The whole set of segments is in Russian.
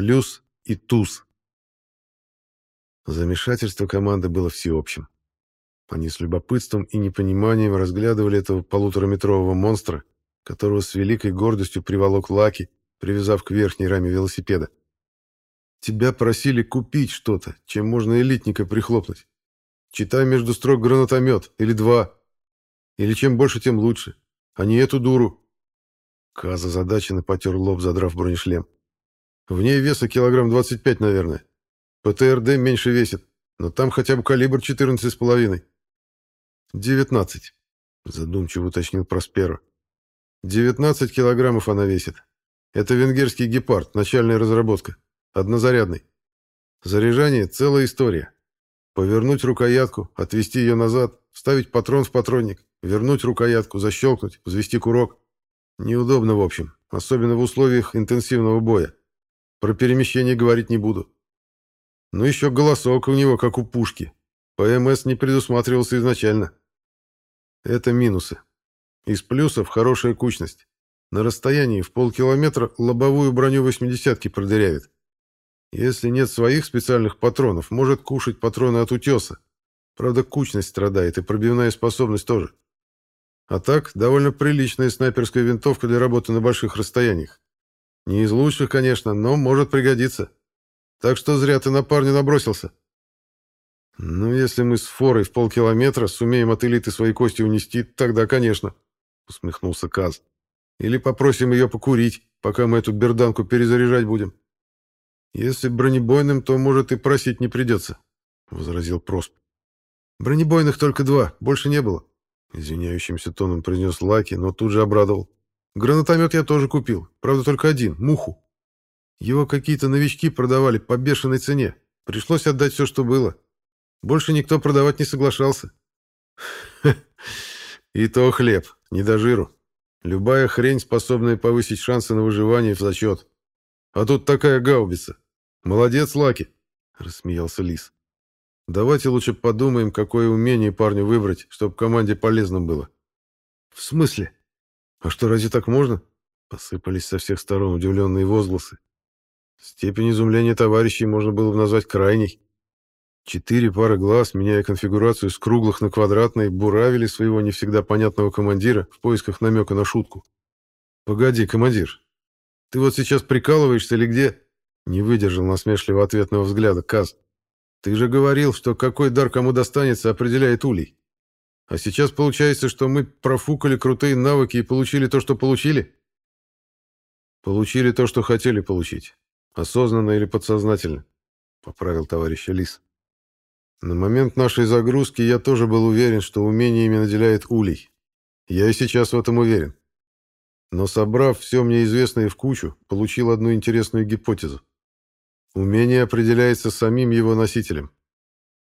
плюс и туз. Замешательство команды было всеобщим. Они с любопытством и непониманием разглядывали этого полутораметрового монстра, которого с великой гордостью приволок Лаки, привязав к верхней раме велосипеда. Тебя просили купить что-то, чем можно элитника прихлопнуть. Читай между строк гранатомет, или два. Или чем больше, тем лучше. А не эту дуру. Каза задаченно потер лоб, задрав бронешлем. В ней веса килограмм 25, наверное. ПТРД меньше весит, но там хотя бы калибр 14,5. 19, задумчиво уточнил Просперо. 19 килограммов она весит. Это венгерский гепард, начальная разработка. Однозарядный. Заряжание — целая история. Повернуть рукоятку, отвести ее назад, вставить патрон в патронник, вернуть рукоятку, защелкнуть, взвести курок. Неудобно, в общем, особенно в условиях интенсивного боя. Про перемещение говорить не буду. Ну еще голосок у него, как у пушки. ПМС не предусматривался изначально. Это минусы. Из плюсов хорошая кучность. На расстоянии в полкилометра лобовую броню восьмидесятки продырявит. Если нет своих специальных патронов, может кушать патроны от утеса. Правда, кучность страдает и пробивная способность тоже. А так, довольно приличная снайперская винтовка для работы на больших расстояниях. Не из лучших, конечно, но может пригодиться. Так что зря ты на парня набросился. Ну, если мы с форой в полкилометра сумеем от элиты свои кости унести, тогда, конечно, усмехнулся Каз. Или попросим ее покурить, пока мы эту берданку перезаряжать будем. «Если бронебойным, то, может, и просить не придется», — возразил Просп. «Бронебойных только два, больше не было», — извиняющимся тоном произнес Лаки, но тут же обрадовал. «Гранатомет я тоже купил, правда, только один, муху. Его какие-то новички продавали по бешеной цене, пришлось отдать все, что было. Больше никто продавать не соглашался». «И то хлеб, не до жиру. Любая хрень, способная повысить шансы на выживание, в зачет. А тут такая гаубица. Молодец, Лаки, рассмеялся Лис. Давайте лучше подумаем, какое умение парню выбрать, чтобы команде полезным было. В смысле? А что, разве так можно? Посыпались со всех сторон удивленные возгласы. Степень изумления товарищей можно было бы назвать крайней. Четыре пары глаз, меняя конфигурацию с круглых на квадратные, буравили своего не всегда понятного командира в поисках намека на шутку. «Погоди, командир, ты вот сейчас прикалываешься или где?» Не выдержал насмешливого ответного взгляда Каз. «Ты же говорил, что какой дар кому достанется, определяет улей. А сейчас получается, что мы профукали крутые навыки и получили то, что получили?» «Получили то, что хотели получить. Осознанно или подсознательно», — поправил товарищ Лис. «На момент нашей загрузки я тоже был уверен, что умениями наделяет улей. Я и сейчас в этом уверен. Но собрав все мне известное в кучу, получил одну интересную гипотезу. Умение определяется самим его носителем.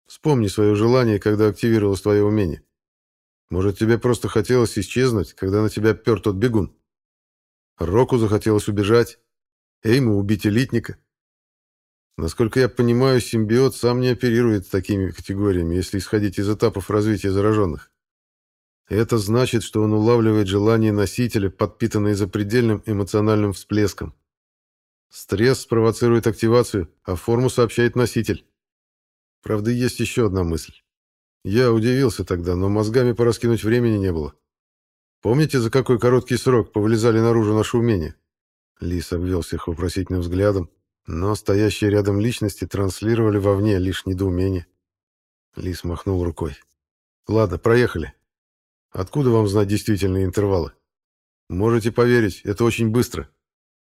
Вспомни свое желание, когда активировалось твое умение. Может, тебе просто хотелось исчезнуть, когда на тебя пер тот бегун? Року захотелось убежать, Эйму убить элитника. Насколько я понимаю, симбиот сам не оперирует такими категориями, если исходить из этапов развития зараженных. Это значит, что он улавливает желание носителя, подпитанное запредельным эмоциональным всплеском. Стресс спровоцирует активацию, а форму сообщает носитель. Правда, есть еще одна мысль. Я удивился тогда, но мозгами пораскинуть времени не было. Помните, за какой короткий срок повылезали наружу наши умения? Лис обвел всех вопросительным взглядом, но стоящие рядом личности транслировали вовне лишь недоумение. Лис махнул рукой. «Ладно, проехали. Откуда вам знать действительные интервалы? Можете поверить, это очень быстро.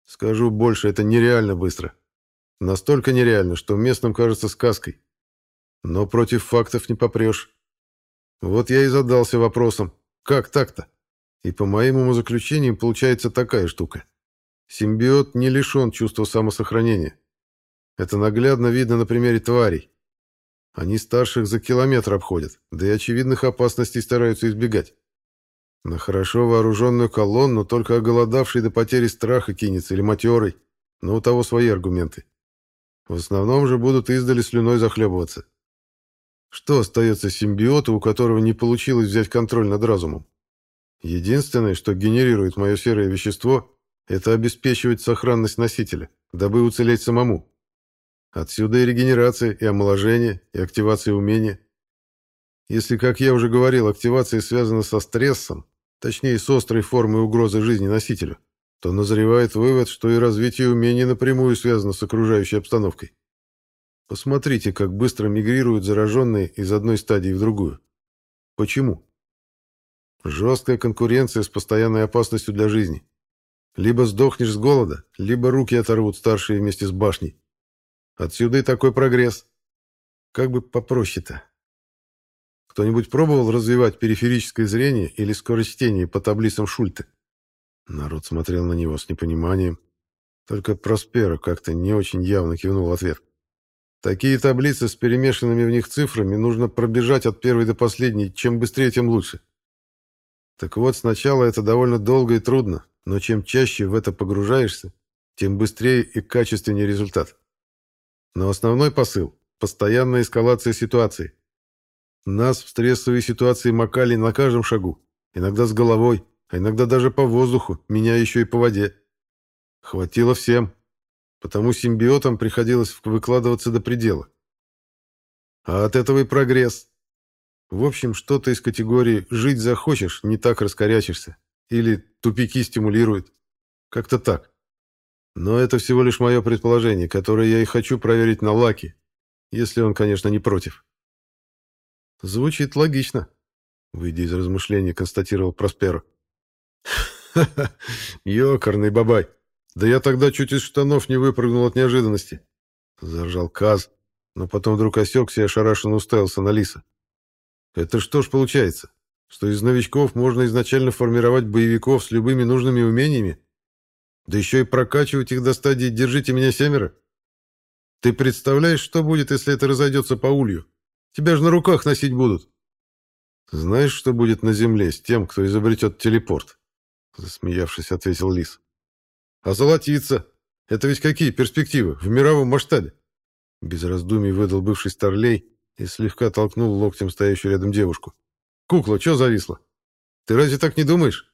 Скажу больше, это нереально быстро. Настолько нереально, что местным кажется сказкой. Но против фактов не попрешь. Вот я и задался вопросом, как так-то? И по моим умозаключениям получается такая штука. Симбиот не лишен чувства самосохранения. Это наглядно видно на примере тварей. Они старших за километр обходят, да и очевидных опасностей стараются избегать. На хорошо вооруженную колонну только оголодавший до потери страха кинется или матерый, но у того свои аргументы. В основном же будут издали слюной захлебываться. Что остается симбиоту, у которого не получилось взять контроль над разумом? Единственное, что генерирует мое серое вещество, это обеспечивать сохранность носителя, дабы уцелеть самому. Отсюда и регенерация, и омоложение, и активация умения. Если, как я уже говорил, активация связана со стрессом, точнее с острой формой угрозы жизни носителю, то назревает вывод, что и развитие умений напрямую связано с окружающей обстановкой. Посмотрите, как быстро мигрируют зараженные из одной стадии в другую. Почему? Жесткая конкуренция с постоянной опасностью для жизни. Либо сдохнешь с голода, либо руки оторвут старшие вместе с башней. Отсюда и такой прогресс. Как бы попроще-то. Кто-нибудь пробовал развивать периферическое зрение или скорочтение по таблицам Шульта? Народ смотрел на него с непониманием. Только Проспера как-то не очень явно кивнул в ответ. Такие таблицы с перемешанными в них цифрами нужно пробежать от первой до последней. Чем быстрее, тем лучше. Так вот, сначала это довольно долго и трудно, но чем чаще в это погружаешься, тем быстрее и качественнее результат. Но основной посыл – постоянная эскалация ситуации. Нас в стрессовые ситуации макали на каждом шагу, иногда с головой, а иногда даже по воздуху, меня еще и по воде. Хватило всем, потому симбиотам приходилось выкладываться до предела. А от этого и прогресс. В общем, что-то из категории «жить захочешь, не так раскорячишься» или «тупики стимулируют». Как-то так. Но это всего лишь мое предположение, которое я и хочу проверить на Лаке, если он, конечно, не против. Звучит логично, выйдя из размышлений, констатировал Просперо. «Ха-ха, бабай! Да я тогда чуть из штанов не выпрыгнул от неожиданности!» Заржал Каз, но потом вдруг осекся и ошарашенно уставился на Лиса. «Это что ж получается, что из новичков можно изначально формировать боевиков с любыми нужными умениями? Да еще и прокачивать их до стадии «держите меня семеро»? Ты представляешь, что будет, если это разойдется по улью? Тебя же на руках носить будут!» «Знаешь, что будет на Земле с тем, кто изобретет телепорт?» Засмеявшись, ответил Лис. «А золотиться? Это ведь какие перспективы в мировом масштабе?» Без раздумий выдал бывший старлей и слегка толкнул локтем стоящую рядом девушку. «Кукла, что зависла? Ты разве так не думаешь?»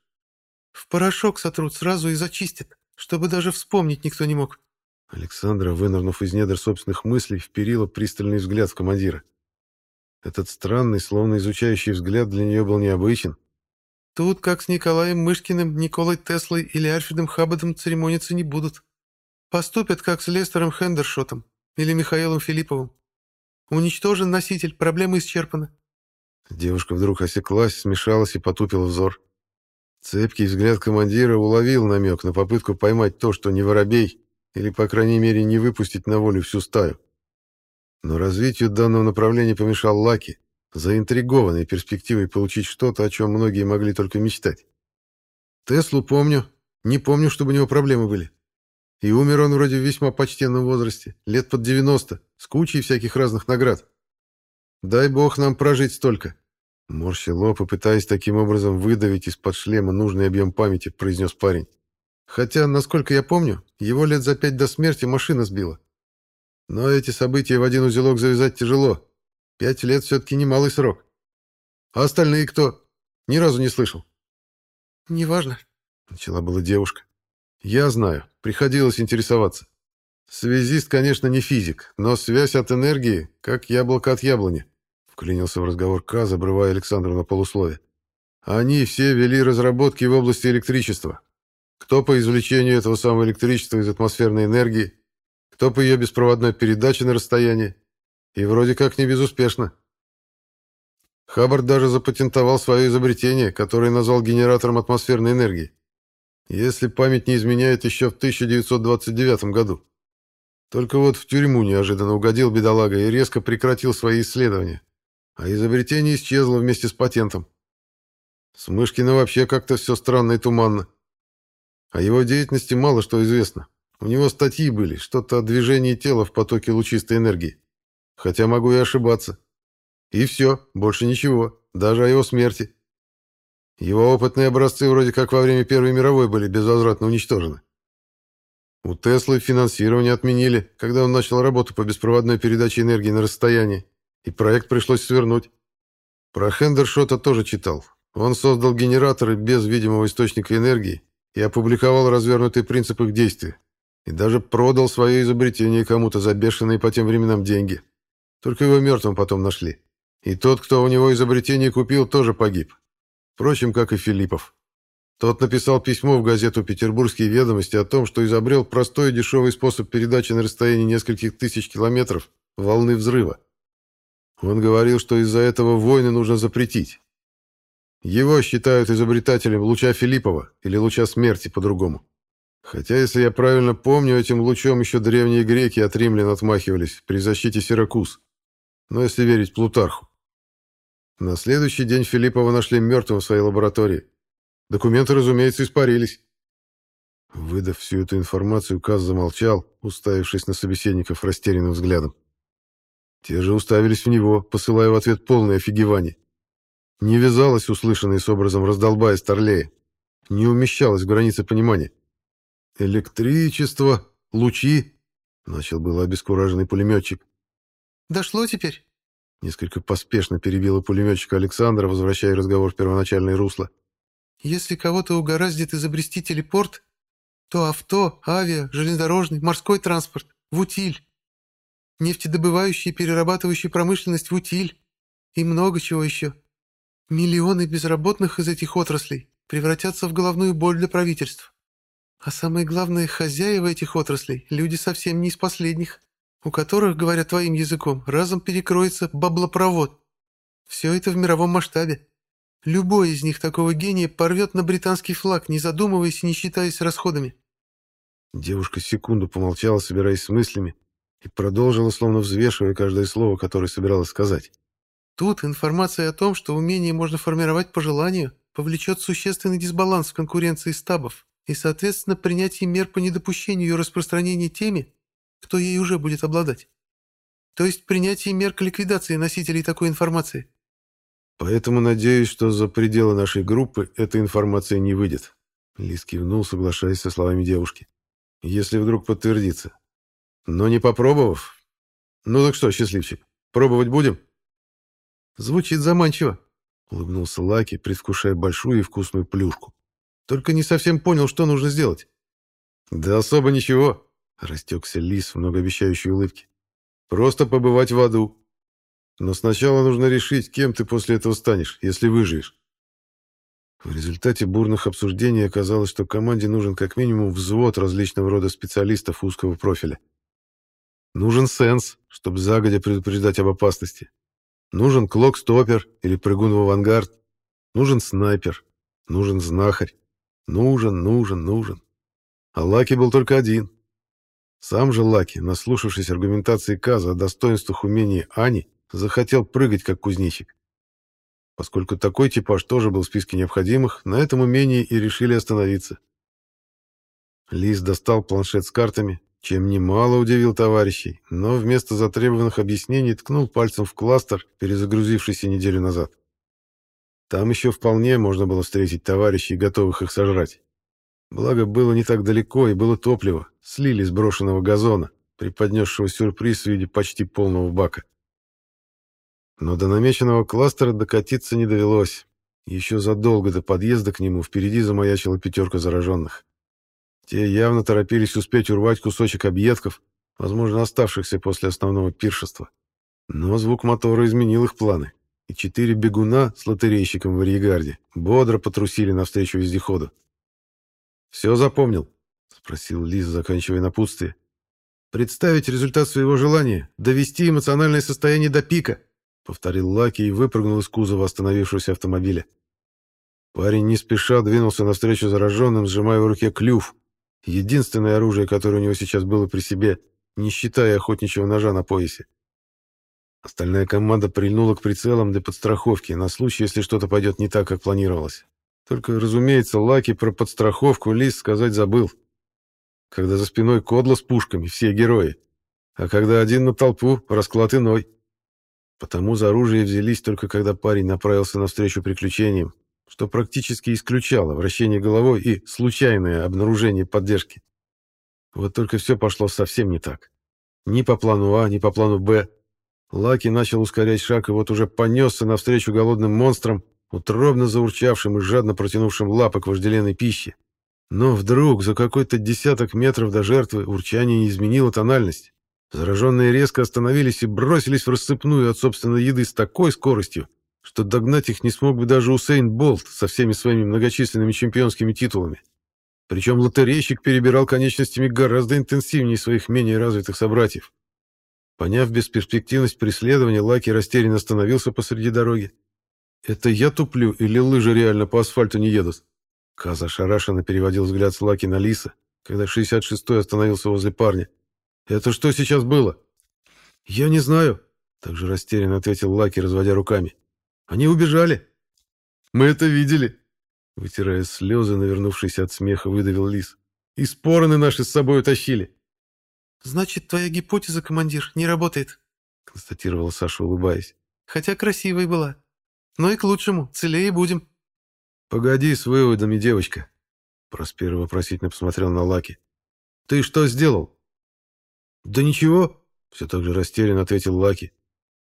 «В порошок сотрут сразу и зачистят, чтобы даже вспомнить никто не мог». Александра, вынырнув из недр собственных мыслей, вперила пристальный взгляд в командира. Этот странный, словно изучающий взгляд для нее был необычен. Тут, как с Николаем Мышкиным, Николой Теслой или Альфредом Хаббадом церемониться не будут. Поступят, как с Лестером Хендершотом или Михаилом Филипповым. Уничтожен носитель, проблема исчерпана. Девушка вдруг осеклась, смешалась и потупила взор. Цепкий взгляд командира уловил намек на попытку поймать то, что не воробей, или, по крайней мере, не выпустить на волю всю стаю. Но развитию данного направления помешал Лаки, заинтригованный перспективой получить что-то, о чем многие могли только мечтать. Теслу помню, не помню, чтобы у него проблемы были. И умер он вроде в весьма почтенном возрасте, лет под 90, с кучей всяких разных наград. Дай бог нам прожить столько. Морщил лоб и пытаясь таким образом выдавить из-под шлема нужный объем памяти, произнес парень. Хотя, насколько я помню, его лет за пять до смерти машина сбила. Но эти события в один узелок завязать тяжело. Пять лет все-таки немалый срок. А остальные кто? Ни разу не слышал. «Неважно», — начала была девушка. «Я знаю. Приходилось интересоваться. Связист, конечно, не физик, но связь от энергии, как яблоко от яблони», — вклинился в разговор К, забрывая Александру на полуслове. «Они все вели разработки в области электричества. Кто по извлечению этого самого электричества из атмосферной энергии, кто по ее беспроводной передаче на расстояние. И вроде как не безуспешно. Хаббард даже запатентовал свое изобретение, которое назвал генератором атмосферной энергии. Если память не изменяет, еще в 1929 году. Только вот в тюрьму неожиданно угодил бедолага и резко прекратил свои исследования. А изобретение исчезло вместе с патентом. С Мышкина вообще как-то все странно и туманно. О его деятельности мало что известно. У него статьи были, что-то о движении тела в потоке лучистой энергии. Хотя могу и ошибаться. И все, больше ничего, даже о его смерти. Его опытные образцы вроде как во время Первой мировой были безвозвратно уничтожены. У Теслы финансирование отменили, когда он начал работу по беспроводной передаче энергии на расстоянии, и проект пришлось свернуть. Про Хендершота тоже читал. Он создал генераторы без видимого источника энергии и опубликовал развернутый принцип их действия. И даже продал свое изобретение кому-то за бешеные по тем временам деньги. Только его мертвым потом нашли. И тот, кто у него изобретение купил, тоже погиб. Впрочем, как и Филиппов. Тот написал письмо в газету «Петербургские ведомости» о том, что изобрел простой и дешевый способ передачи на расстоянии нескольких тысяч километров волны взрыва. Он говорил, что из-за этого войны нужно запретить. Его считают изобретателем луча Филиппова или луча смерти по-другому. Хотя, если я правильно помню, этим лучом еще древние греки от римлян отмахивались при защите Сиракуз. Но если верить Плутарху. На следующий день Филиппова нашли мертвым в своей лаборатории. Документы, разумеется, испарились. Выдав всю эту информацию, Каз замолчал, уставившись на собеседников растерянным взглядом. Те же уставились в него, посылая в ответ полное офигевание. Не вязалось услышанное с образом раздолбая Старлея. Не умещалось в границе понимания. «Электричество, лучи», — начал был обескураженный пулеметчик. «Дошло теперь?» Несколько поспешно перебила пулеметчика Александра, возвращая разговор в первоначальное русло. «Если кого-то угораздит изобрести телепорт, то авто, авиа, железнодорожный, морской транспорт, в утиль. Нефтедобывающая и перерабатывающая промышленность в утиль. И много чего еще. Миллионы безработных из этих отраслей превратятся в головную боль для правительств. А самое главное, хозяева этих отраслей – люди совсем не из последних, у которых, говоря твоим языком, разом перекроется баблопровод. Все это в мировом масштабе. Любой из них такого гения порвет на британский флаг, не задумываясь и не считаясь расходами. Девушка секунду помолчала, собираясь с мыслями, и продолжила, словно взвешивая каждое слово, которое собиралась сказать. Тут информация о том, что умение можно формировать по желанию, повлечет существенный дисбаланс в конкуренции стабов и, соответственно, принятие мер по недопущению ее распространения теми, кто ей уже будет обладать. То есть принятие мер к ликвидации носителей такой информации. Поэтому надеюсь, что за пределы нашей группы эта информация не выйдет. Лис кивнул, соглашаясь со словами девушки. Если вдруг подтвердится. Но не попробовав... Ну так что, счастливчик, пробовать будем? Звучит заманчиво, улыбнулся Лаки, предвкушая большую и вкусную плюшку. Только не совсем понял, что нужно сделать. Да особо ничего, растекся лис в многообещающей улыбке. Просто побывать в аду. Но сначала нужно решить, кем ты после этого станешь, если выживешь. В результате бурных обсуждений оказалось, что команде нужен как минимум взвод различного рода специалистов узкого профиля. Нужен сенс, чтобы загодя предупреждать об опасности. Нужен клок-стопер или прыгун в авангард. Нужен снайпер. Нужен знахарь. Нужен, нужен, нужен. А Лаки был только один. Сам же Лаки, наслушавшись аргументации Каза о достоинствах умений Ани, захотел прыгать как кузнечик. Поскольку такой типаж тоже был в списке необходимых, на этом умении и решили остановиться. Лис достал планшет с картами, чем немало удивил товарищей, но вместо затребованных объяснений ткнул пальцем в кластер, перезагрузившийся неделю назад. Там еще вполне можно было встретить товарищей, готовых их сожрать. Благо, было не так далеко и было топливо, слили с брошенного газона, преподнесшего сюрприз в виде почти полного бака. Но до намеченного кластера докатиться не довелось. Еще задолго до подъезда к нему впереди замаячила пятерка зараженных. Те явно торопились успеть урвать кусочек объедков, возможно, оставшихся после основного пиршества. Но звук мотора изменил их планы, и четыре бегуна с лотерейщиком в арьегарде бодро потрусили навстречу вездеходу. «Все запомнил?» — спросил Лиз, заканчивая напутствие. «Представить результат своего желания, довести эмоциональное состояние до пика», — повторил Лаки и выпрыгнул из кузова остановившегося автомобиля. Парень не спеша двинулся навстречу зараженным, сжимая в руке клюв, Единственное оружие, которое у него сейчас было при себе, не считая охотничьего ножа на поясе. Остальная команда прильнула к прицелам для подстраховки, на случай, если что-то пойдет не так, как планировалось. Только, разумеется, Лаки про подстраховку Лис сказать забыл. Когда за спиной кодла с пушками, все герои. А когда один на толпу, расклад иной. Потому за оружие взялись только когда парень направился навстречу приключениям, что практически исключало вращение головой и случайное обнаружение поддержки. Вот только все пошло совсем не так. Ни по плану А, ни по плану Б. Лаки начал ускорять шаг и вот уже понесся навстречу голодным монстрам, утробно заурчавшим и жадно протянувшим лапы к вожделенной пище. Но вдруг за какой-то десяток метров до жертвы урчание не изменило тональность. Зараженные резко остановились и бросились в рассыпную от собственной еды с такой скоростью, что догнать их не смог бы даже Усейн Болт со всеми своими многочисленными чемпионскими титулами. Причем лотерейщик перебирал конечностями гораздо интенсивнее своих менее развитых собратьев. Поняв бесперспективность преследования, Лаки растерянно остановился посреди дороги. «Это я туплю или лыжи реально по асфальту не едут?» Каз ошарашенно переводил взгляд с Лаки на Лиса, когда 66-й остановился возле парня. «Это что сейчас было?» «Я не знаю», — также растерянно ответил Лаки, разводя руками. «Они убежали». «Мы это видели», — вытирая слезы, навернувшись от смеха, выдавил Лис. «И спороны наши с собой утащили». «Значит, твоя гипотеза, командир, не работает», — констатировала Саша, улыбаясь. «Хотя красивой была. Но и к лучшему, целее будем». «Погоди с выводами, девочка», — Проспер вопросительно посмотрел на Лаки. «Ты что сделал?» «Да ничего», — все так же растерянно ответил Лаки.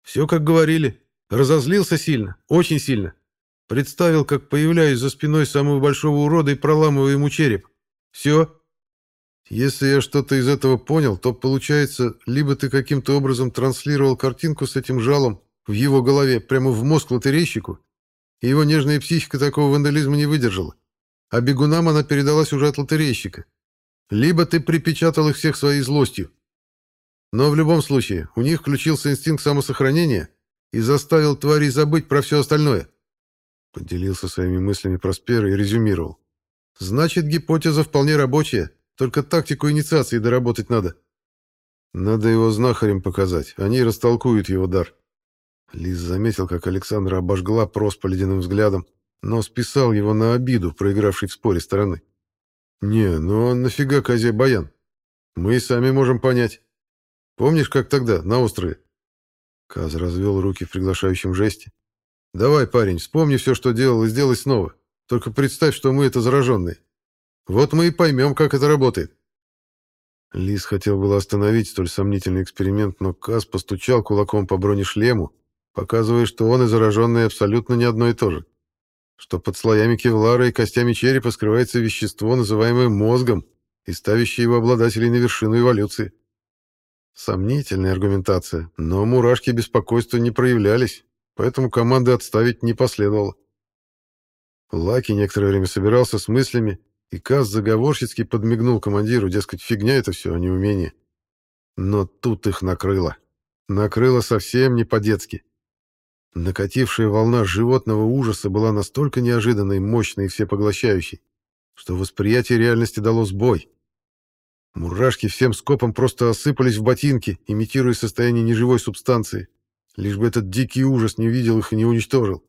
«Все, как говорили. Разозлился сильно, очень сильно. Представил, как появляюсь за спиной самого большого урода и проламываю ему череп. Все. Если я что-то из этого понял, то получается, либо ты каким-то образом транслировал картинку с этим жалом в его голове прямо в мозг лотерейщику, и его нежная психика такого вандализма не выдержала. А бегунам она передалась уже от лотерейщика. Либо ты припечатал их всех своей злостью. Но в любом случае, у них включился инстинкт самосохранения и заставил тварей забыть про все остальное. Поделился своими мыслями Проспер и резюмировал. Значит, гипотеза вполне рабочая, только тактику инициации доработать надо. Надо его знахарем показать, они растолкуют его дар. Лиз заметил, как Александра обожгла по ледяным взглядом, но списал его на обиду, проигравшей в споре стороны. «Не, ну а нафига козе баян? Мы и сами можем понять. Помнишь, как тогда, на острове?» Каз развел руки в приглашающем жесте. «Давай, парень, вспомни все, что делал, и сделай снова. Только представь, что мы это зараженные. Вот мы и поймем, как это работает». Лис хотел было остановить столь сомнительный эксперимент, но Каз постучал кулаком по бронешлему, показывая, что он и зараженный абсолютно не одно и то же. Что под слоями кевлара и костями черепа скрывается вещество, называемое мозгом, и ставящее его обладателей на вершину эволюции. Сомнительная аргументация, но мурашки беспокойства не проявлялись, поэтому команды отставить не последовало. Лаки некоторое время собирался с мыслями, и Каз заговорщицки подмигнул командиру, дескать, фигня это все, а не умение. Но тут их накрыло. Накрыло совсем не по-детски. Накатившая волна животного ужаса была настолько неожиданной, мощной и всепоглощающей, что восприятие реальности дало сбой. Мурашки всем скопом просто осыпались в ботинки, имитируя состояние неживой субстанции, лишь бы этот дикий ужас не видел их и не уничтожил.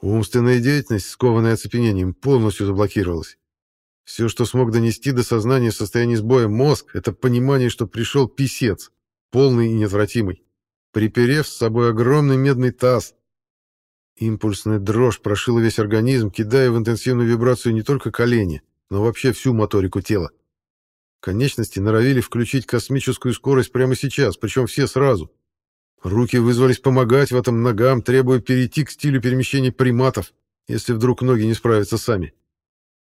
Умственная деятельность, скованная оцепенением, полностью заблокировалась. Все, что смог донести до сознания в состоянии сбоя мозг, это понимание, что пришел писец, полный и неотвратимый приперев с собой огромный медный таз. Импульсная дрожь прошила весь организм, кидая в интенсивную вибрацию не только колени, но вообще всю моторику тела. Конечности норовили включить космическую скорость прямо сейчас, причем все сразу. Руки вызвались помогать в этом ногам, требуя перейти к стилю перемещения приматов, если вдруг ноги не справятся сами.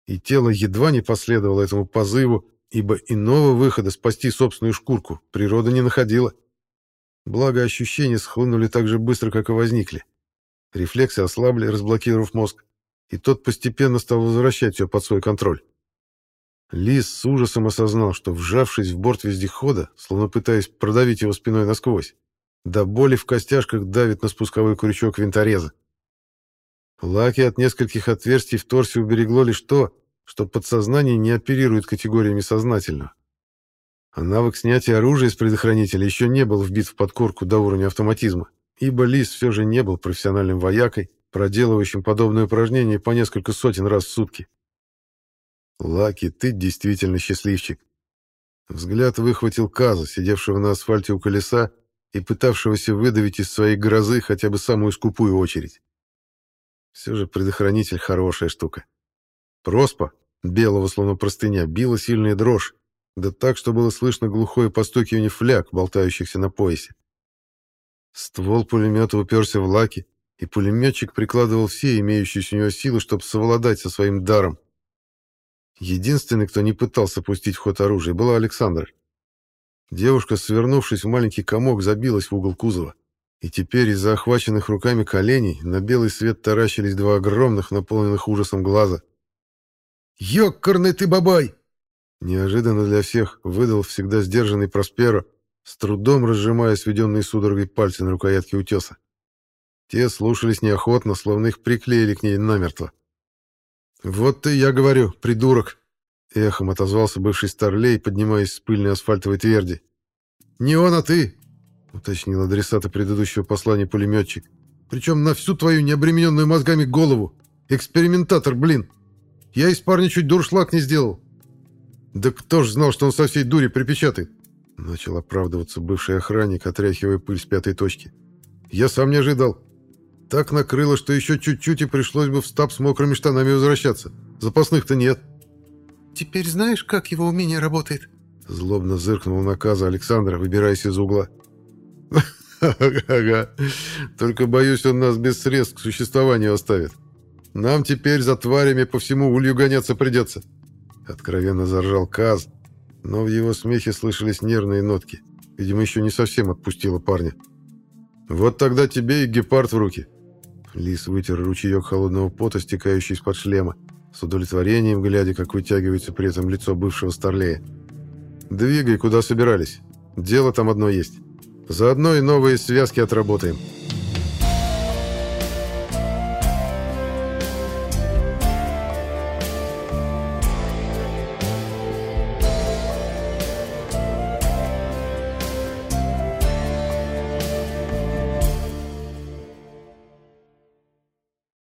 И тело едва не последовало этому позыву, ибо иного выхода спасти собственную шкурку природа не находила. Благо, ощущения схлынули так же быстро, как и возникли. Рефлексы ослабли, разблокировав мозг, и тот постепенно стал возвращать все под свой контроль. Лис с ужасом осознал, что, вжавшись в борт вездехода, словно пытаясь продавить его спиной насквозь, до боли в костяшках давит на спусковой крючок винтореза. Лаки от нескольких отверстий в торсе уберегло лишь то, что подсознание не оперирует категориями сознательного. А навык снятия оружия из предохранителя еще не был вбит в подкорку до уровня автоматизма, ибо Лис все же не был профессиональным воякой, проделывающим подобное упражнение по несколько сотен раз в сутки. «Лаки, ты действительно счастливчик!» Взгляд выхватил Каза, сидевшего на асфальте у колеса и пытавшегося выдавить из своей грозы хотя бы самую скупую очередь. Все же предохранитель хорошая штука. Проспа, белого словно простыня, била сильная дрожь, да так, что было слышно глухое постукивание фляг, болтающихся на поясе. Ствол пулемета уперся в лаки, и пулеметчик прикладывал все имеющиеся у него силы, чтобы совладать со своим даром. Единственный, кто не пытался пустить в ход оружие, была Александра. Девушка, свернувшись в маленький комок, забилась в угол кузова. И теперь из-за охваченных руками коленей на белый свет таращились два огромных, наполненных ужасом глаза. «Ёкарный ты бабай!» Неожиданно для всех выдал всегда сдержанный Просперо, с трудом разжимая сведенные судорогой пальцы на рукоятке утеса. Те слушались неохотно, словно их приклеили к ней намертво. «Вот ты, я говорю, придурок!» — эхом отозвался бывший старлей, поднимаясь с пыльной асфальтовой тверди. «Не он, а ты!» — уточнил адресата предыдущего послания пулеметчик. «Причем на всю твою необремененную мозгами голову! Экспериментатор, блин! Я из парня чуть дуршлаг не сделал!» «Да кто ж знал, что он со всей дури припечатает?» Начал оправдываться бывший охранник, отряхивая пыль с пятой точки. «Я сам не ожидал. Так накрыло, что еще чуть-чуть и пришлось бы в стаб с мокрыми штанами возвращаться. Запасных-то нет». «Теперь знаешь, как его умение работает?» Злобно зыркнул наказа Александра, выбираясь из угла. «Ага, только боюсь, он нас без средств к существованию оставит. Нам теперь за тварями по всему улью гоняться придется». Откровенно заржал Каз, но в его смехе слышались нервные нотки. Видимо, еще не совсем отпустила парня. «Вот тогда тебе и гепард в руки». Лис вытер ручеек холодного пота, стекающий из-под шлема, с удовлетворением глядя, как вытягивается при этом лицо бывшего старлея. «Двигай, куда собирались. Дело там одно есть. Заодно и новые связки отработаем».